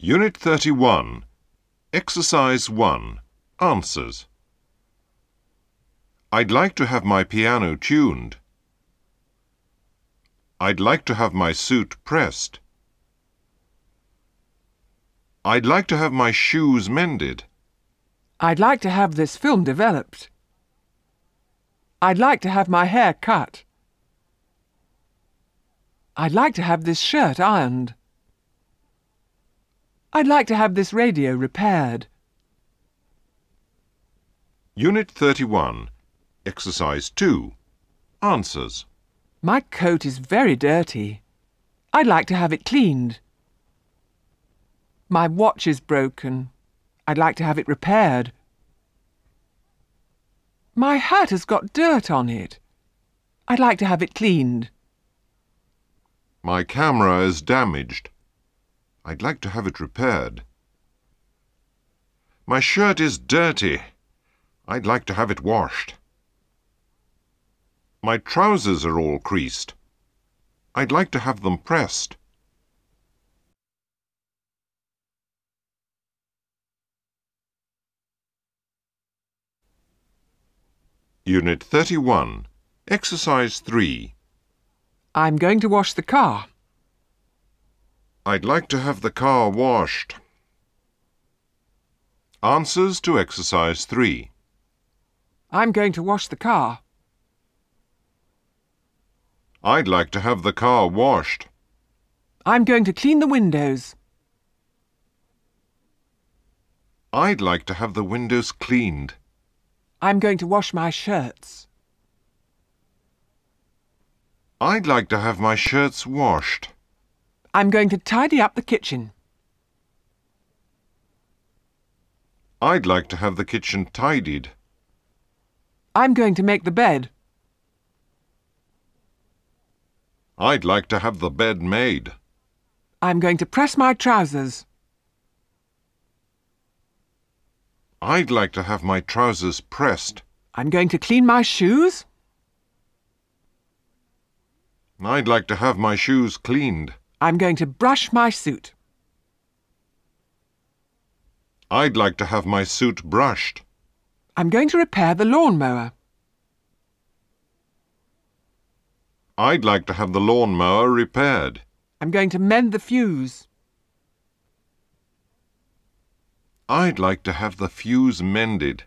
Unit 31. Exercise 1. Answers. I'd like to have my piano tuned. I'd like to have my suit pressed. I'd like to have my shoes mended. I'd like to have this film developed. I'd like to have my hair cut. I'd like to have this shirt ironed. I'd like to have this radio repaired. Unit 31. Exercise 2. Answers. My coat is very dirty. I'd like to have it cleaned. My watch is broken. I'd like to have it repaired. My hat has got dirt on it. I'd like to have it cleaned. My camera is damaged. I'd like to have it repaired. My shirt is dirty. I'd like to have it washed. My trousers are all creased. I'd like to have them pressed. Unit 31. Exercise 3. I'm going to wash the car. I'd like to have the car washed. Answers to exercise 3. I'm going to wash the car. I'd like to have the car washed. I'm going to clean the windows. I'd like to have the windows cleaned. I'm going to wash my shirts. I'd like to have my shirts washed. I'm going to tidy up the kitchen. I'd like to have the kitchen tidied. I'm going to make the bed. I'd like to have the bed made. I'm going to press my trousers. I'd like to have my trousers pressed. I'm going to clean my shoes. I'd like to have my shoes cleaned. I'm going to brush my suit. I'd like to have my suit brushed. I'm going to repair the lawnmower. I'd like to have the lawn mower repaired. I'm going to mend the fuse. I'd like to have the fuse mended.